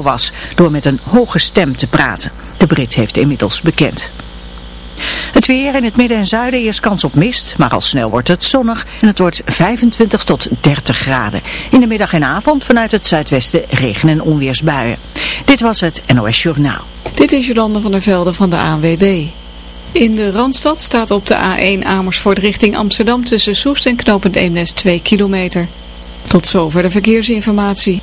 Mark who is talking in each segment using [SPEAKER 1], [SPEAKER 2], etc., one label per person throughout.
[SPEAKER 1] was door met een hoge stem te praten. De Brit heeft inmiddels bekend. Het weer in het midden en zuiden eerst kans op mist, maar al snel wordt het zonnig en het wordt 25 tot 30 graden. In de middag en avond vanuit het zuidwesten regen- en onweersbuien. Dit was het NOS Journaal.
[SPEAKER 2] Dit is Jolande van der Velde van de ANWB. In de Randstad staat op de A1 Amersfoort richting Amsterdam tussen Soest en Knopend Eemnes 2 kilometer. Tot zover de verkeersinformatie.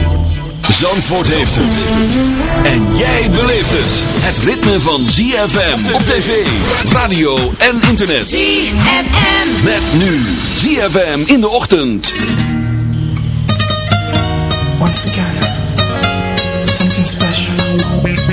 [SPEAKER 3] Zandvoort heeft het. En jij beleeft het. Het ritme van ZFM op tv, radio en internet.
[SPEAKER 4] ZFM.
[SPEAKER 3] Met nu ZFM in de ochtend.
[SPEAKER 5] Once again, something special.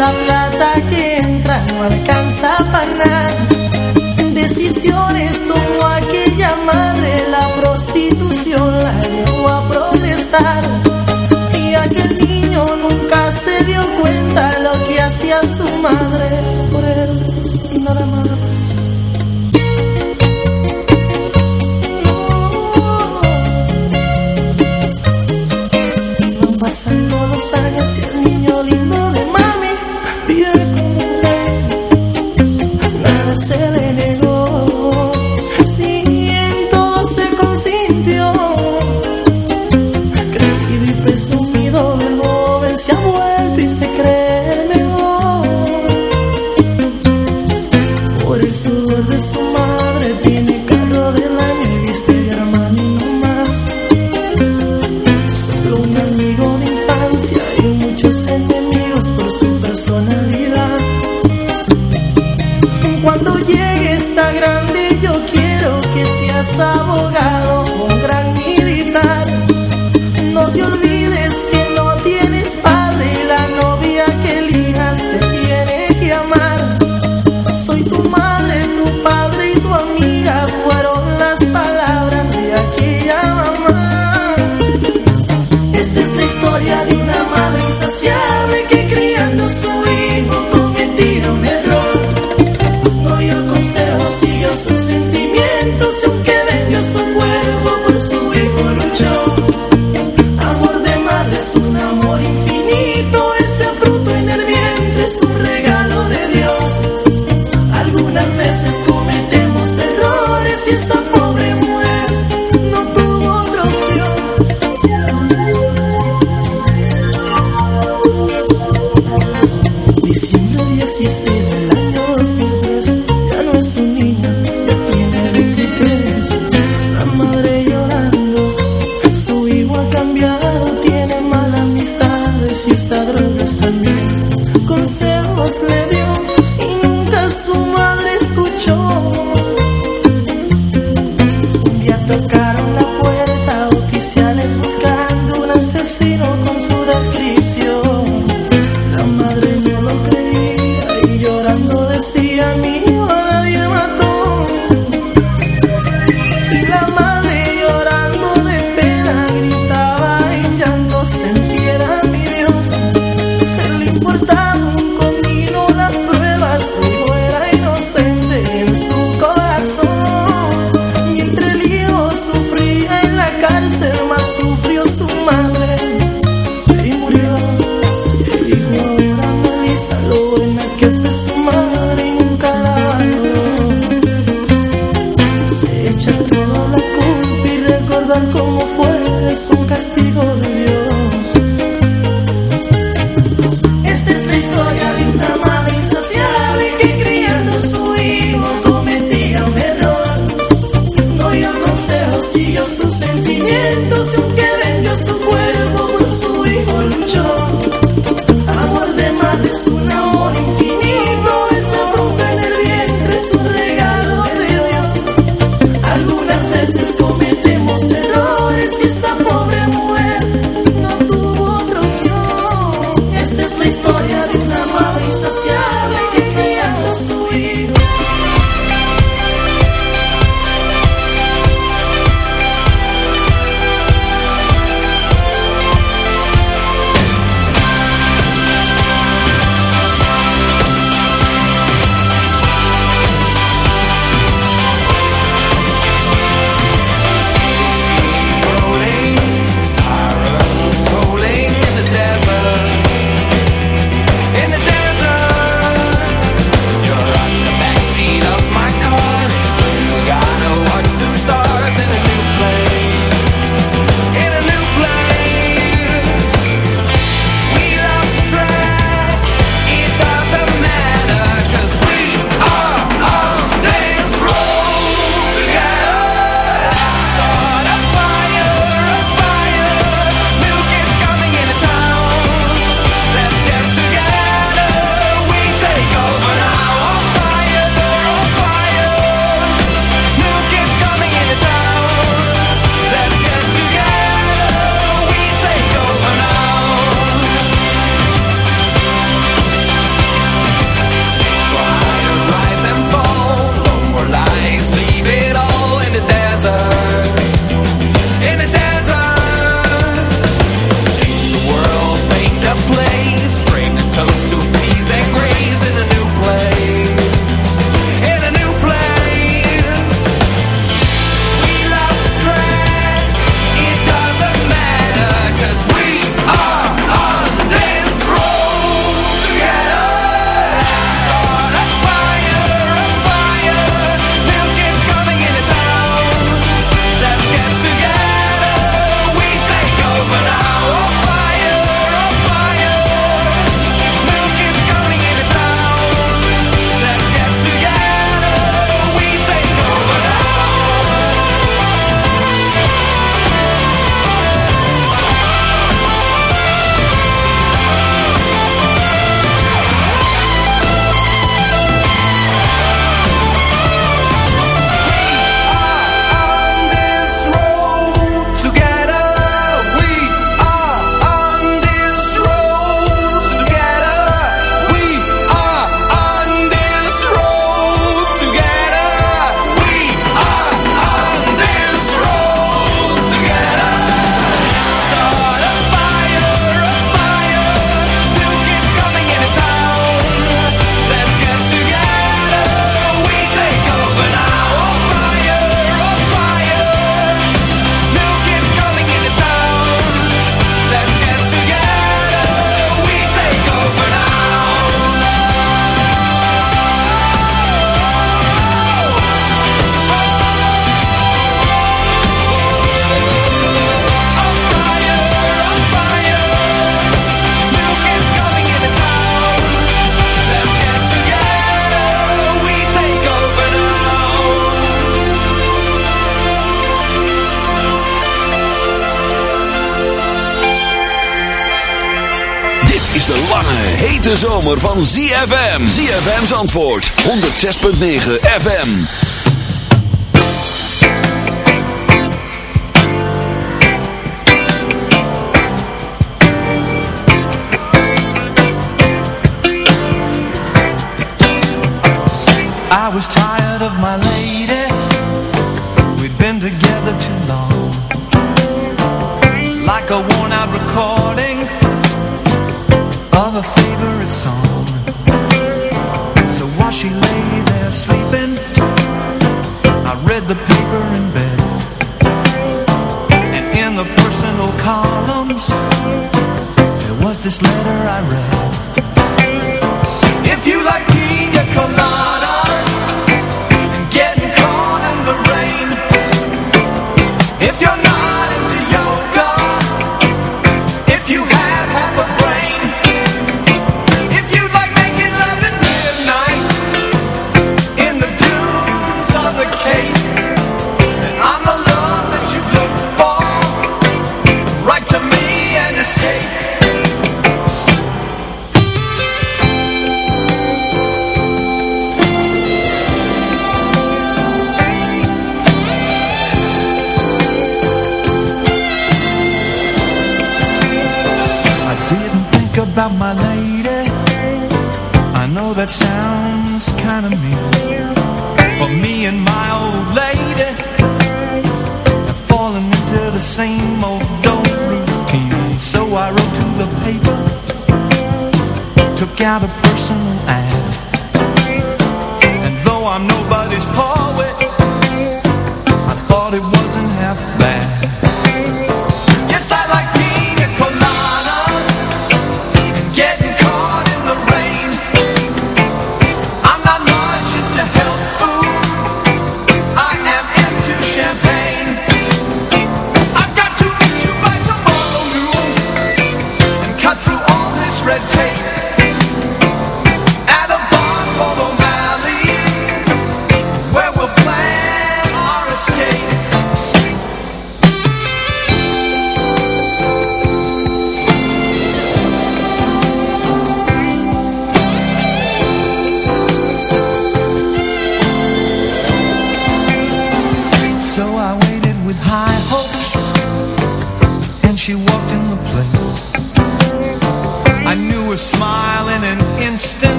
[SPEAKER 5] La plata que entra no alcanza para nada decisiones tomó aquella madre, la prostitución la llevó a progresar. Y aquel niño nunca se dio cuenta lo que hacía su madre por él, nada más. Pasando los años y el
[SPEAKER 3] zomer van ZFM. ZFM's antwoord. 106.9 FM.
[SPEAKER 6] I was tired of my lady. We'd been together too long. Like a worn out record. this letter I read.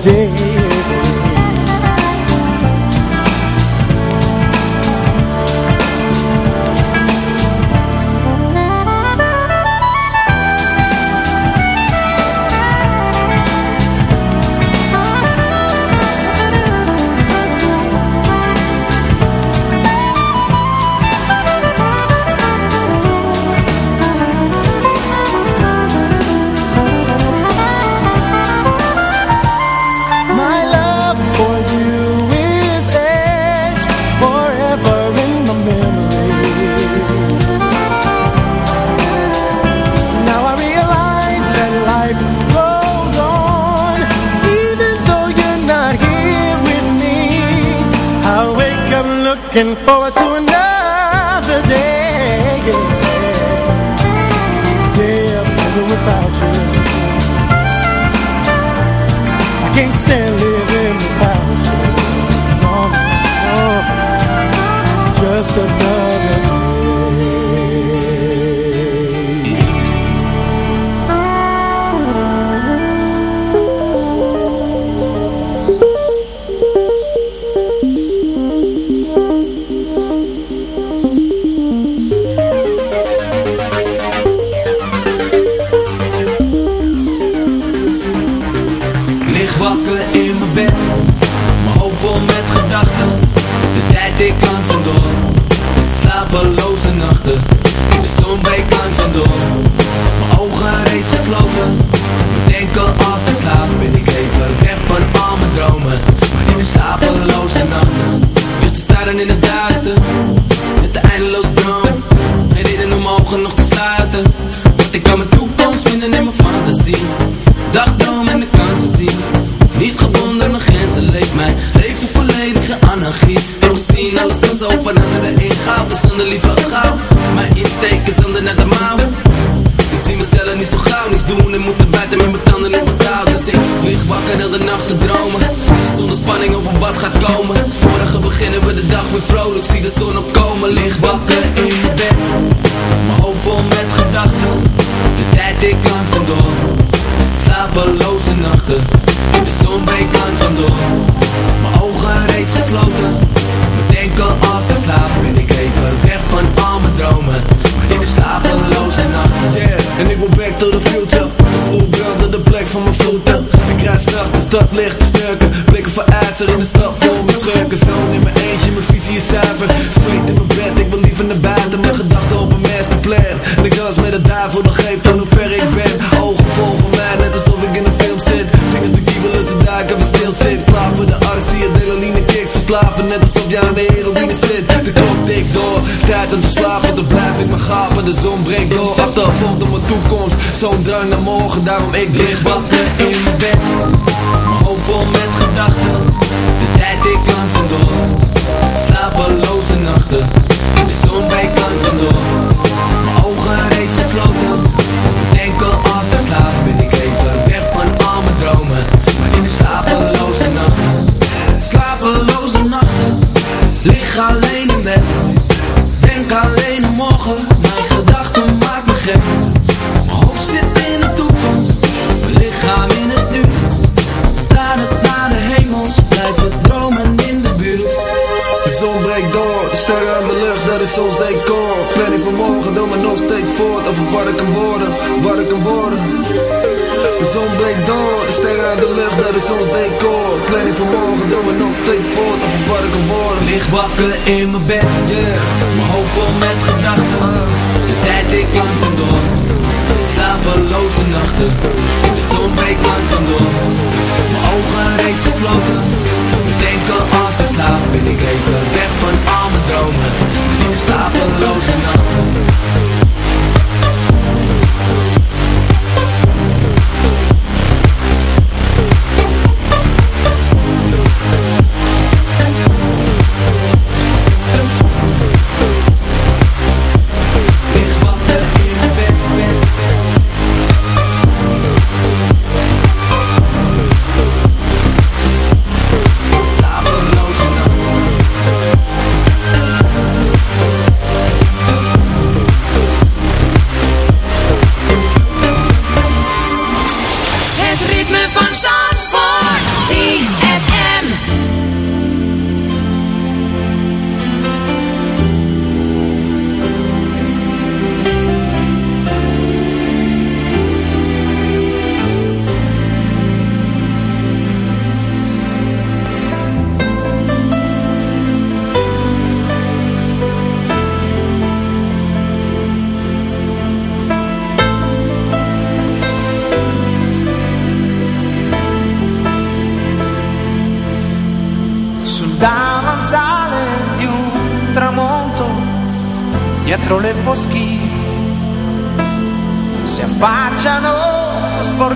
[SPEAKER 7] day.
[SPEAKER 8] voelde mijn toekomst, zo'n
[SPEAKER 9] drang naar morgen Daarom ik lig wakker in
[SPEAKER 8] van morgen
[SPEAKER 7] doe me nog steeds voort Over wat ik kan worden
[SPEAKER 10] Lig wakker in mijn bed,
[SPEAKER 7] yeah.
[SPEAKER 10] mijn hoofd vol met gedachten. De tijd ik langzaam door Slapeloze nachten, de zon breekt langzaam door Mijn ogen reeds gesloten. Denken als ik slaap ben ik even weg van al mijn dromen. Ik heb slapeloze nachten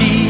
[SPEAKER 11] keep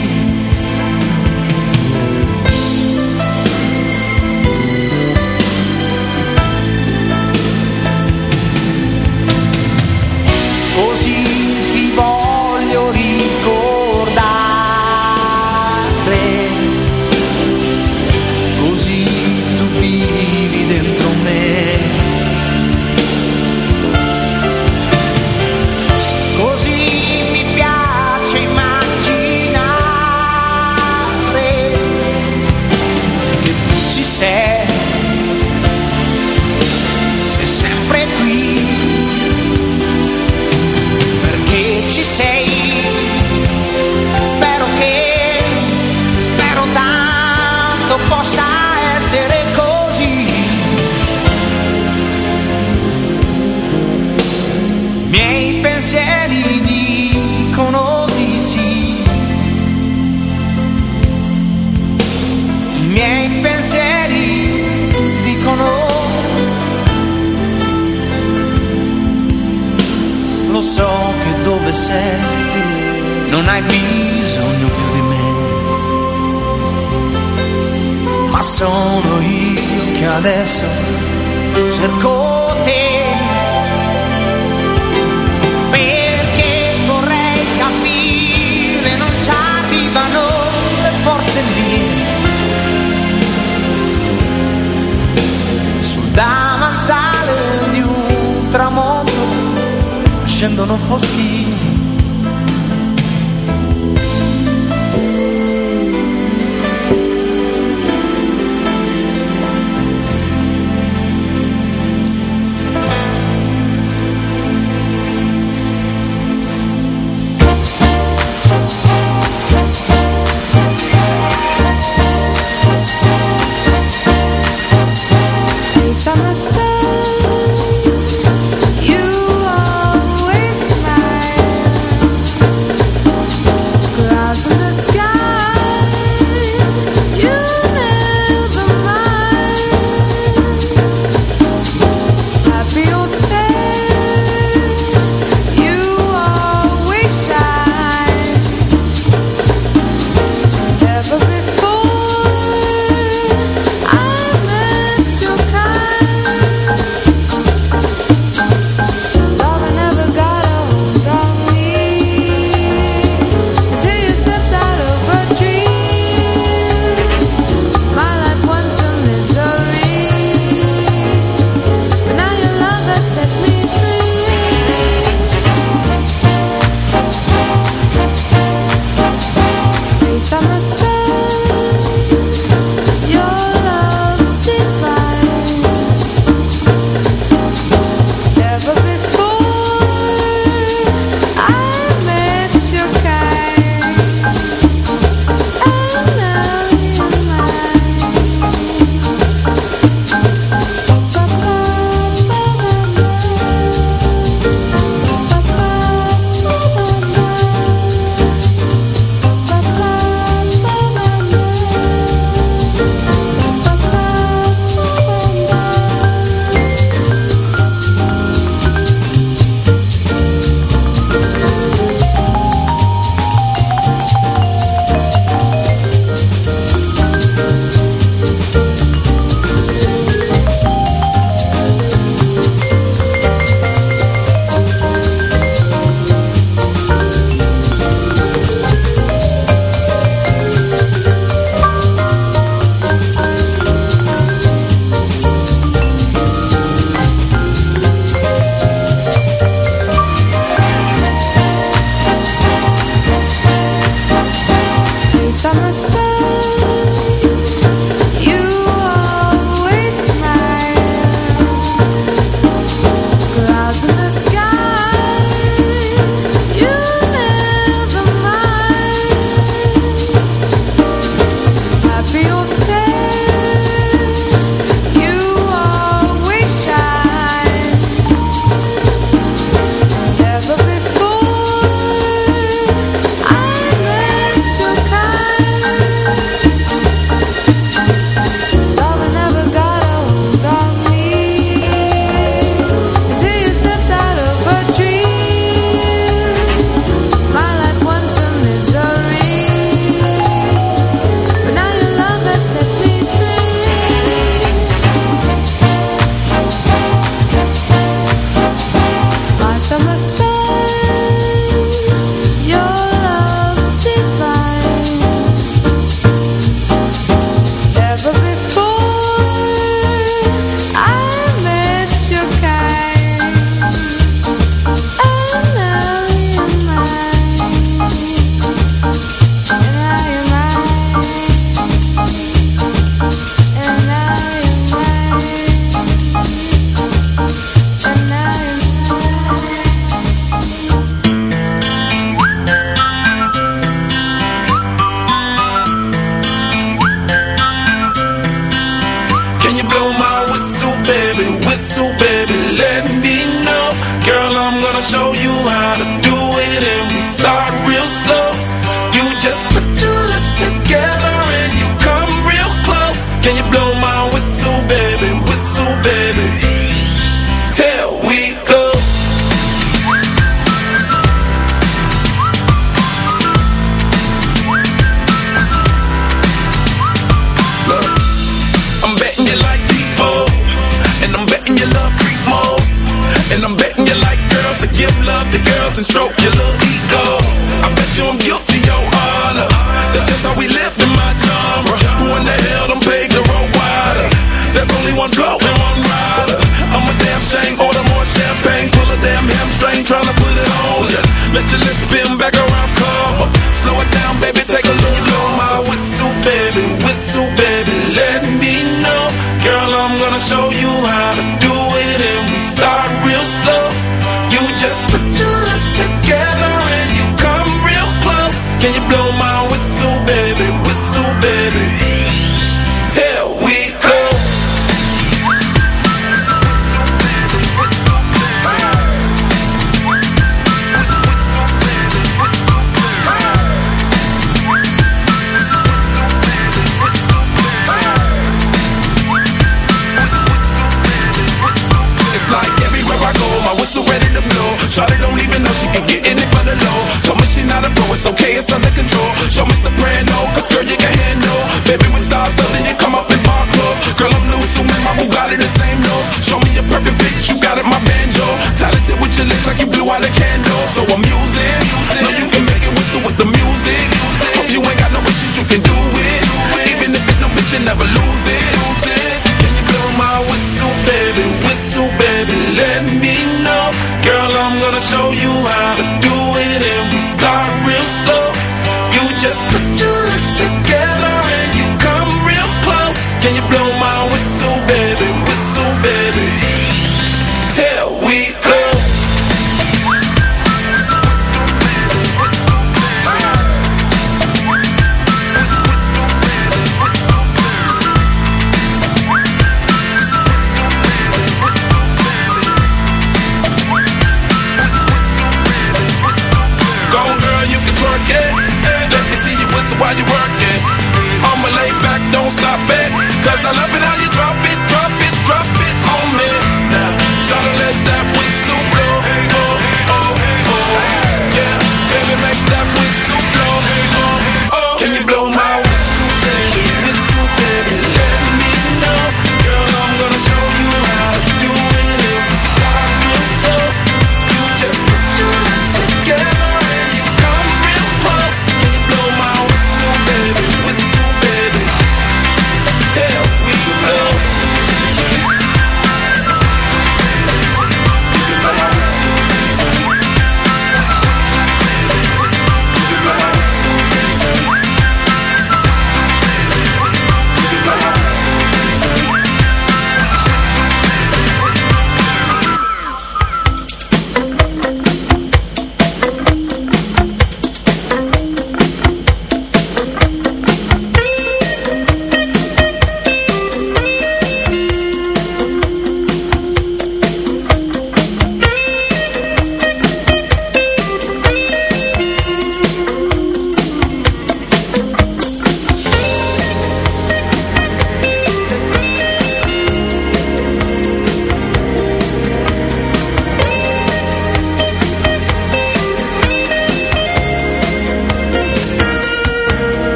[SPEAKER 3] Shawty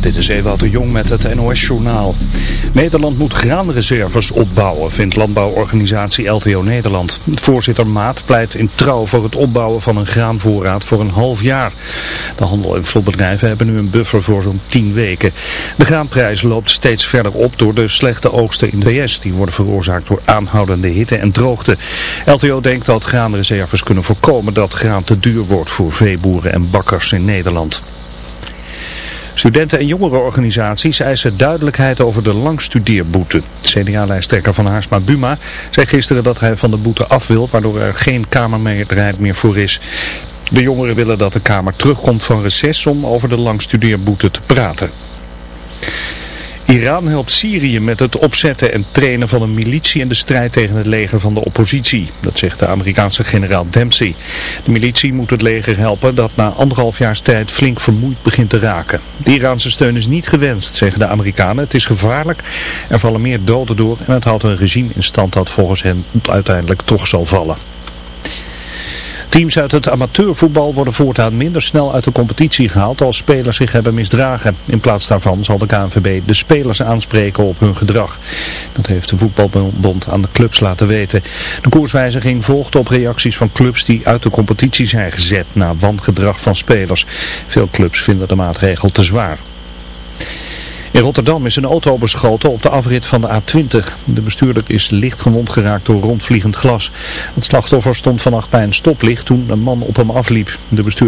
[SPEAKER 12] Dit is Ewout de Jong met het NOS-journaal. Nederland moet graanreserves opbouwen, vindt landbouworganisatie LTO Nederland. Voorzitter Maat pleit in trouw voor het opbouwen van een graanvoorraad voor een half jaar. De handel- en vlotbedrijven hebben nu een buffer voor zo'n 10 weken. De graanprijs loopt steeds verder op door de slechte oogsten in de VS. Die worden veroorzaakt door aanhoudende hitte en droogte. LTO denkt dat graanreserves kunnen voorkomen dat graan te duur wordt voor veeboeren en bakkers in Nederland. Studenten- en jongerenorganisaties eisen duidelijkheid over de langstudeerboete. CDA-lijsttrekker van Haarsma Buma zei gisteren dat hij van de boete af wil, waardoor er geen kamermeerderheid meer voor is. De jongeren willen dat de Kamer terugkomt van reces om over de langstudeerboete te praten. Iran helpt Syrië met het opzetten en trainen van een militie in de strijd tegen het leger van de oppositie. Dat zegt de Amerikaanse generaal Dempsey. De militie moet het leger helpen dat na anderhalf jaar tijd flink vermoeid begint te raken. De Iraanse steun is niet gewenst, zeggen de Amerikanen. Het is gevaarlijk, er vallen meer doden door en het houdt een regime in stand dat volgens hen uiteindelijk toch zal vallen. Teams uit het amateurvoetbal worden voortaan minder snel uit de competitie gehaald als spelers zich hebben misdragen. In plaats daarvan zal de KNVB de spelers aanspreken op hun gedrag. Dat heeft de voetbalbond aan de clubs laten weten. De koerswijziging volgt op reacties van clubs die uit de competitie zijn gezet na wangedrag van spelers. Veel clubs vinden de maatregel te zwaar. In Rotterdam is een auto beschoten op de afrit van de A20. De bestuurder is licht gewond geraakt door rondvliegend glas. Het slachtoffer stond vannacht bij een stoplicht toen een man op hem afliep. De bestuurder